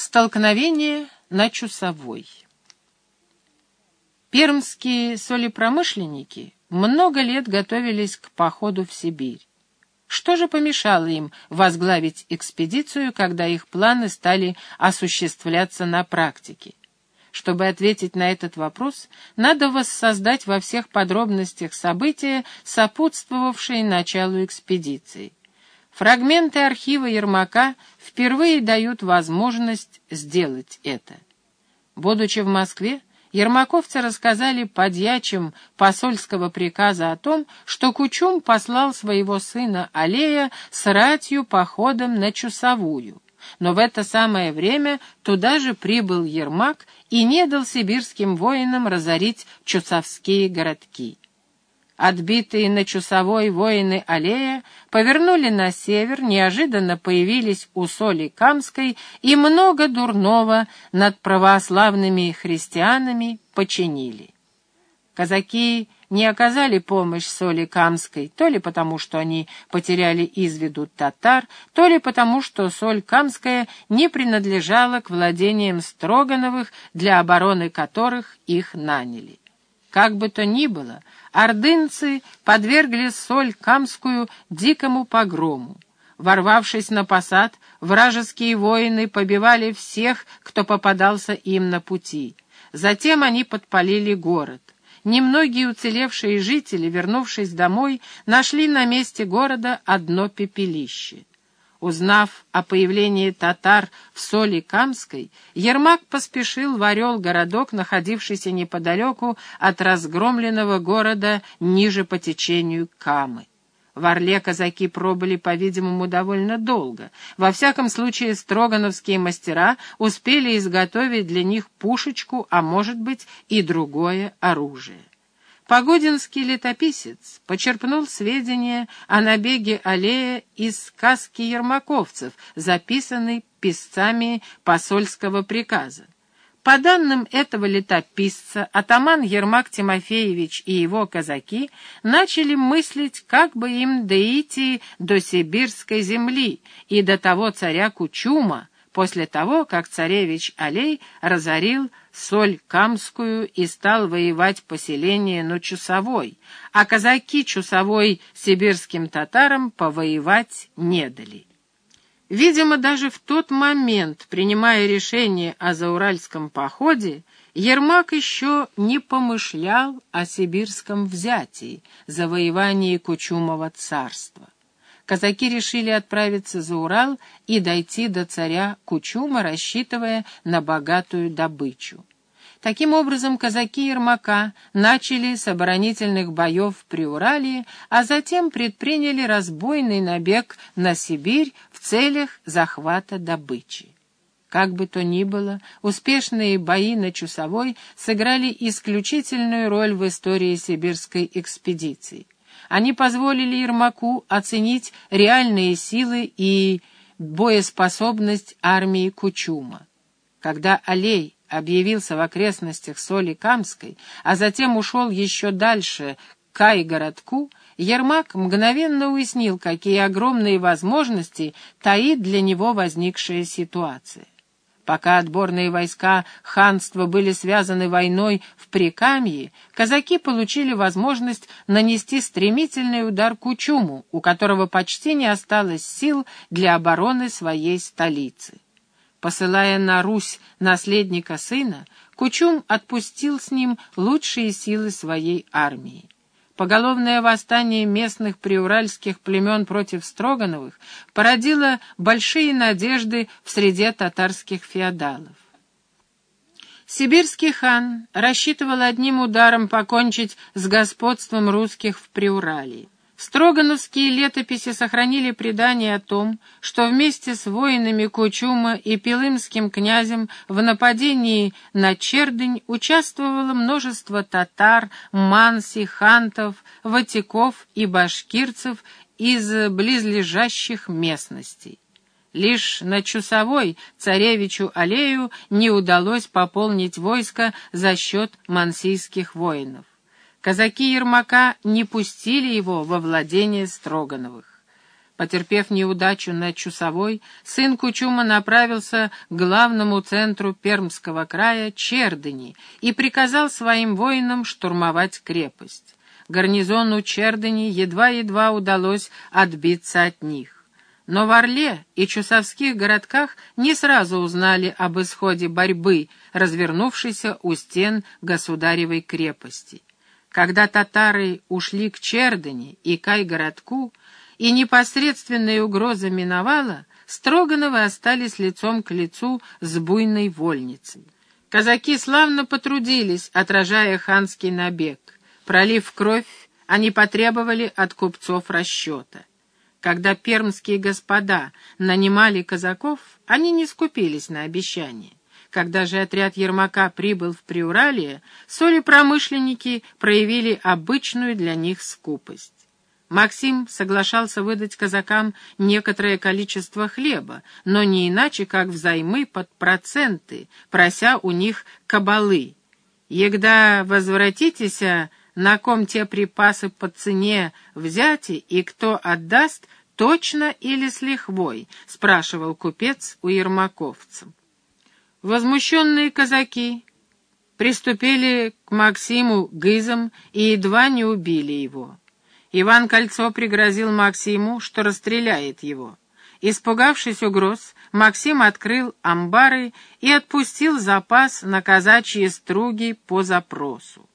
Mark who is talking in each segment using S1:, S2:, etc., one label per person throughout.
S1: Столкновение на Чусовой. Пермские солепромышленники много лет готовились к походу в Сибирь. Что же помешало им возглавить экспедицию, когда их планы стали осуществляться на практике? Чтобы ответить на этот вопрос, надо воссоздать во всех подробностях события, сопутствовавшие началу экспедиции. Фрагменты архива Ермака впервые дают возможность сделать это. Будучи в Москве, ермаковцы рассказали подьячим посольского приказа о том, что Кучум послал своего сына Алея с ратью походом на Чусовую. Но в это самое время туда же прибыл Ермак и не дал сибирским воинам разорить чусовские городки. Отбитые на часовой воины Аллея повернули на север, неожиданно появились у Соли Камской и много дурного над православными христианами починили. Казаки не оказали помощь Соли Камской, то ли потому, что они потеряли из виду татар, то ли потому, что Соль Камская не принадлежала к владениям Строгановых, для обороны которых их наняли. Как бы то ни было, ордынцы подвергли соль Камскую дикому погрому. Ворвавшись на посад, вражеские воины побивали всех, кто попадался им на пути. Затем они подпалили город. Немногие уцелевшие жители, вернувшись домой, нашли на месте города одно пепелище. Узнав о появлении татар в соли Камской, Ермак поспешил в Орел городок, находившийся неподалеку от разгромленного города ниже по течению Камы. В Орле казаки пробыли, по-видимому, довольно долго. Во всяком случае, строгановские мастера успели изготовить для них пушечку, а может быть и другое оружие. Погодинский летописец почерпнул сведения о набеге Аллея из сказки ермаковцев, записанной писцами посольского приказа. По данным этого летописца, атаман Ермак Тимофеевич и его казаки начали мыслить, как бы им дойти до сибирской земли и до того царя Кучума, после того, как царевич Алей разорил соль Камскую и стал воевать поселение на Чусовой, а казаки Чусовой сибирским татарам повоевать не дали. Видимо, даже в тот момент, принимая решение о зауральском походе, Ермак еще не помышлял о сибирском взятии, завоевании Кучумова царства казаки решили отправиться за Урал и дойти до царя Кучума, рассчитывая на богатую добычу. Таким образом, казаки Ермака начали с оборонительных боев при Урале, а затем предприняли разбойный набег на Сибирь в целях захвата добычи. Как бы то ни было, успешные бои на Чусовой сыграли исключительную роль в истории сибирской экспедиции. Они позволили Ермаку оценить реальные силы и боеспособность армии Кучума. Когда Алей объявился в окрестностях Соли Камской, а затем ушел еще дальше к Кай-городку, Ермак мгновенно уяснил, какие огромные возможности таит для него возникшая ситуация. Пока отборные войска ханства были связаны войной в Прикамье, казаки получили возможность нанести стремительный удар Кучуму, у которого почти не осталось сил для обороны своей столицы. Посылая на Русь наследника сына, Кучум отпустил с ним лучшие силы своей армии. Поголовное восстание местных приуральских племен против Строгановых породило большие надежды в среде татарских феодалов. Сибирский хан рассчитывал одним ударом покончить с господством русских в Приуралии. Строгановские летописи сохранили предание о том, что вместе с воинами Кучума и Пилымским князем в нападении на Чердынь участвовало множество татар, манси, хантов, ватиков и башкирцев из близлежащих местностей. Лишь на Чусовой царевичу Алею не удалось пополнить войско за счет мансийских воинов. Казаки Ермака не пустили его во владение Строгановых. Потерпев неудачу на Чусовой, сын Кучума направился к главному центру Пермского края Чердыни и приказал своим воинам штурмовать крепость. Гарнизону Чердыни едва-едва удалось отбиться от них. Но в Орле и Чусовских городках не сразу узнали об исходе борьбы, развернувшейся у стен государевой крепости. Когда татары ушли к Чердыни и Кай-городку, и непосредственная угроза миновала, Строгановы остались лицом к лицу с буйной вольницей. Казаки славно потрудились, отражая ханский набег. Пролив кровь, они потребовали от купцов расчета. Когда пермские господа нанимали казаков, они не скупились на обещания. Когда же отряд Ермака прибыл в Приуралие, соли-промышленники проявили обычную для них скупость. Максим соглашался выдать казакам некоторое количество хлеба, но не иначе, как взаймы под проценты, прося у них кабалы. «Егда возвратитесь, на ком те припасы по цене взяти и кто отдаст, точно или с лихвой?» — спрашивал купец у ермаковцев. Возмущенные казаки приступили к Максиму гызом и едва не убили его. Иван Кольцо пригрозил Максиму, что расстреляет его. Испугавшись угроз, Максим открыл амбары и отпустил запас на казачьи струги по запросу.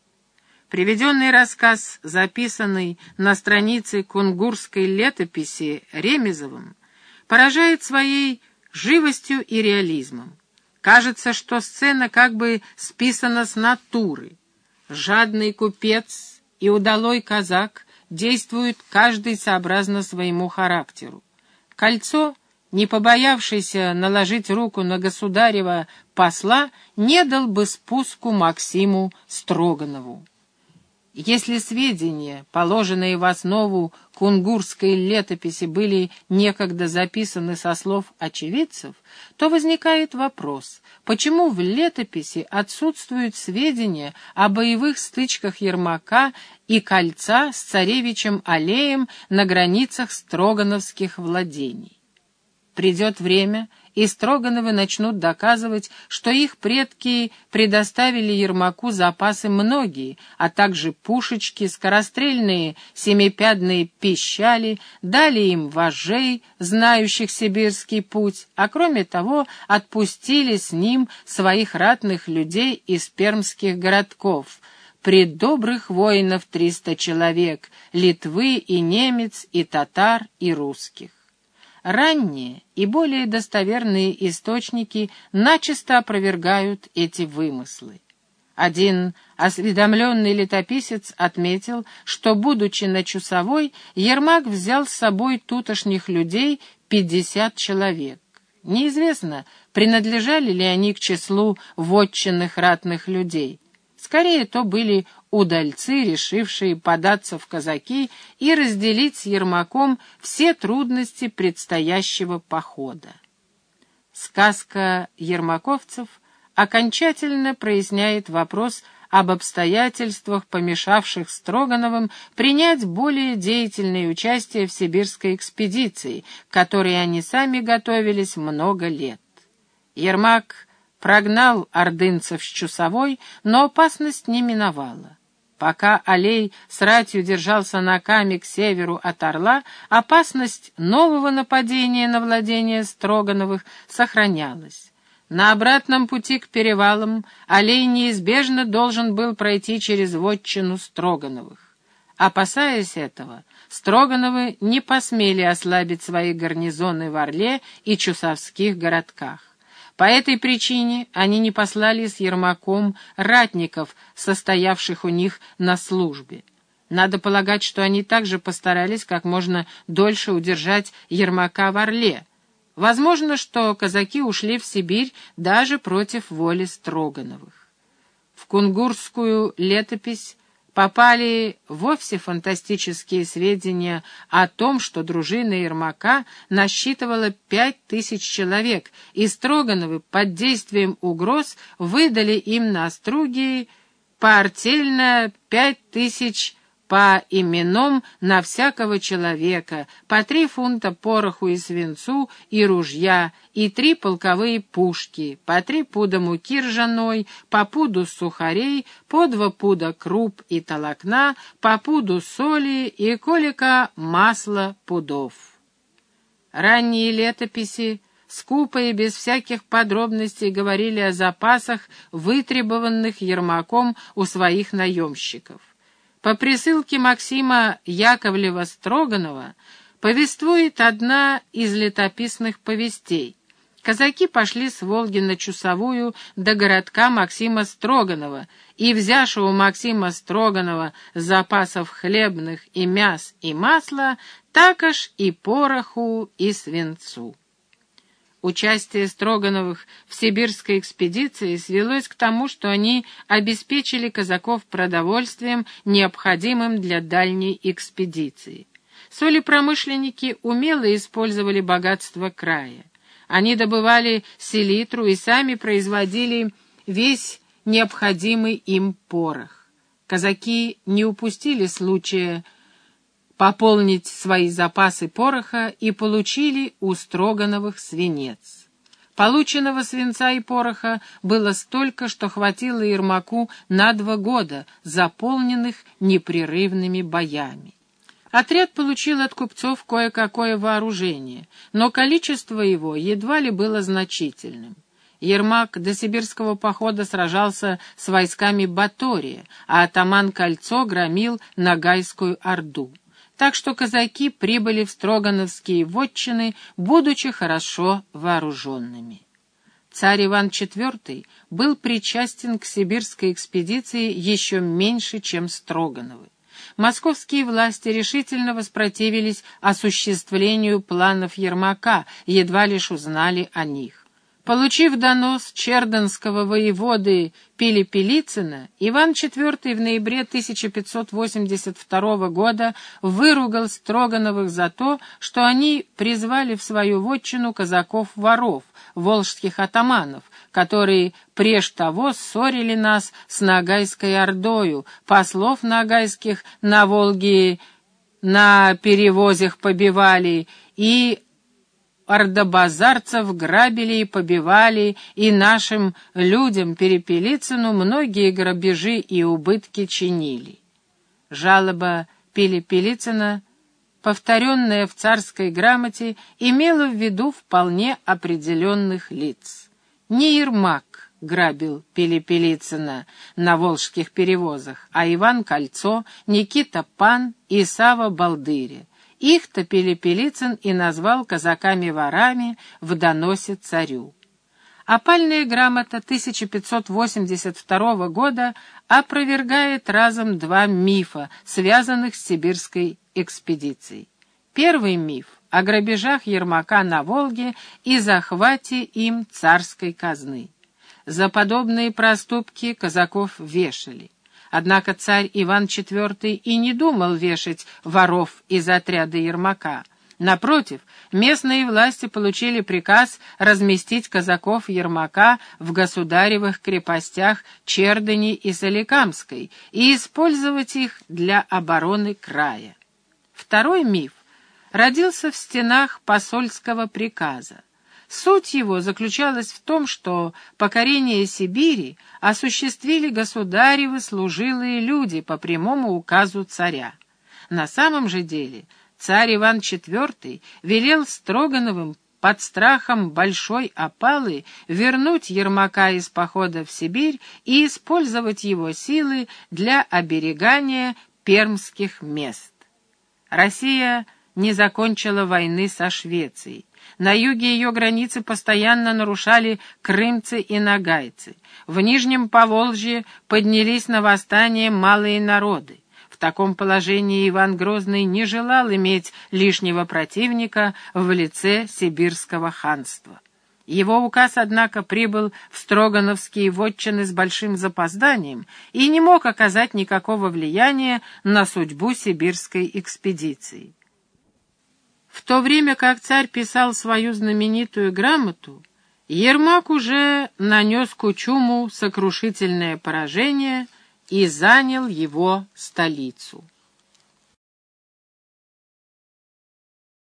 S1: Приведенный рассказ, записанный на странице кунгурской летописи Ремезовым, поражает своей живостью и реализмом. Кажется, что сцена как бы списана с натуры. Жадный купец и удалой казак действуют каждый сообразно своему характеру. Кольцо, не побоявшийся наложить руку на государева посла, не дал бы спуску Максиму Строганову. Если сведения, положенные в основу кунгурской летописи, были некогда записаны со слов очевидцев, то возникает вопрос, почему в летописи отсутствуют сведения о боевых стычках Ермака и Кольца с царевичем Алеем на границах строгановских владений? Придет время, и Строгановы начнут доказывать, что их предки предоставили Ермаку запасы многие, а также пушечки, скорострельные семипядные пищали, дали им вожей, знающих сибирский путь, а кроме того отпустили с ним своих ратных людей из пермских городков — пред добрых воинов триста человек, Литвы и немец, и татар, и русских. Ранние и более достоверные источники начисто опровергают эти вымыслы. Один осведомленный летописец отметил, что, будучи на Чусовой, Ермак взял с собой тутошних людей пятьдесят человек. Неизвестно, принадлежали ли они к числу вотчинных ратных людей. Скорее, то были удальцы, решившие податься в казаки и разделить с Ермаком все трудности предстоящего похода. Сказка ермаковцев окончательно проясняет вопрос об обстоятельствах, помешавших Строгановым принять более деятельное участие в сибирской экспедиции, которой они сами готовились много лет. Ермак прогнал ордынцев с Чусовой, но опасность не миновала. Пока Алей с ратью держался на каме к северу от Орла, опасность нового нападения на владение Строгановых сохранялась. На обратном пути к перевалам Алей неизбежно должен был пройти через вотчину Строгановых. Опасаясь этого, Строгановы не посмели ослабить свои гарнизоны в Орле и Чусовских городках. По этой причине они не послали с Ермаком ратников, состоявших у них на службе. Надо полагать, что они также постарались как можно дольше удержать Ермака в Орле. Возможно, что казаки ушли в Сибирь даже против воли Строгановых. В кунгурскую летопись попали вовсе фантастические сведения о том, что дружина Ермака насчитывала пять тысяч человек, и Строгановы под действием угроз выдали им на струги поартельно пять тысяч по именам на всякого человека, по три фунта пороху и свинцу и ружья, и три полковые пушки, по три пуда муки ржаной, по пуду сухарей, по два пуда круп и толокна, по пуду соли и колика масла пудов. Ранние летописи скупо и без всяких подробностей говорили о запасах, вытребованных Ермаком у своих наемщиков. По присылке Максима Яковлева-Строганова повествует одна из летописных повестей. Казаки пошли с Волги на Чусовую до городка Максима Строганова, и, взявши у Максима Строганова запасов хлебных и мяс и масла, також и пороху и свинцу. Участие Строгановых в сибирской экспедиции свелось к тому, что они обеспечили казаков продовольствием, необходимым для дальней экспедиции. Соли-промышленники умело использовали богатство края. Они добывали селитру и сами производили весь необходимый им порох. Казаки не упустили случая пополнить свои запасы пороха и получили у Строгановых свинец. Полученного свинца и пороха было столько, что хватило Ермаку на два года, заполненных непрерывными боями. Отряд получил от купцов кое-какое вооружение, но количество его едва ли было значительным. Ермак до сибирского похода сражался с войсками Батория, а атаман Кольцо громил Нагайскую Орду так что казаки прибыли в Строгановские вотчины, будучи хорошо вооруженными. Царь Иван IV был причастен к сибирской экспедиции еще меньше, чем Строгановы. Московские власти решительно воспротивились осуществлению планов Ермака, едва лишь узнали о них. Получив донос черденского воеводы Пилипилицына, Иван IV в ноябре 1582 года выругал Строгановых за то, что они призвали в свою вотчину казаков-воров, волжских атаманов, которые преж того ссорили нас с Нагайской Ордою, послов Нагайских на Волге на перевозях побивали и ордобазарцев грабили и побивали, и нашим людям Перепелицыну многие грабежи и убытки чинили. Жалоба Пилипелицына, повторенная в царской грамоте, имела в виду вполне определенных лиц. Не Ермак грабил Пилипелицына на волжских перевозах, а Иван Кольцо, Никита Пан и Сава Балдыри. Их-то Пелепелицын и назвал казаками-ворами в доносе царю. Опальная грамота 1582 года опровергает разом два мифа, связанных с сибирской экспедицией. Первый миф о грабежах Ермака на Волге и захвате им царской казны. За подобные проступки казаков вешали. Однако царь Иван IV и не думал вешать воров из отряда Ермака. Напротив, местные власти получили приказ разместить казаков Ермака в государевых крепостях Чердани и Соликамской и использовать их для обороны края. Второй миф родился в стенах посольского приказа. Суть его заключалась в том, что покорение Сибири осуществили государевы служилые люди по прямому указу царя. На самом же деле царь Иван IV велел Строгановым под страхом большой опалы вернуть Ермака из похода в Сибирь и использовать его силы для оберегания пермских мест. Россия не закончила войны со Швецией. На юге ее границы постоянно нарушали крымцы и нагайцы. В Нижнем Поволжье поднялись на восстание малые народы. В таком положении Иван Грозный не желал иметь лишнего противника в лице сибирского ханства. Его указ, однако, прибыл в Строгановские вотчины с большим запозданием и не мог оказать никакого влияния на судьбу сибирской экспедиции. В то время как царь писал свою знаменитую грамоту, Ермак уже нанес Кучуму сокрушительное поражение и занял его столицу.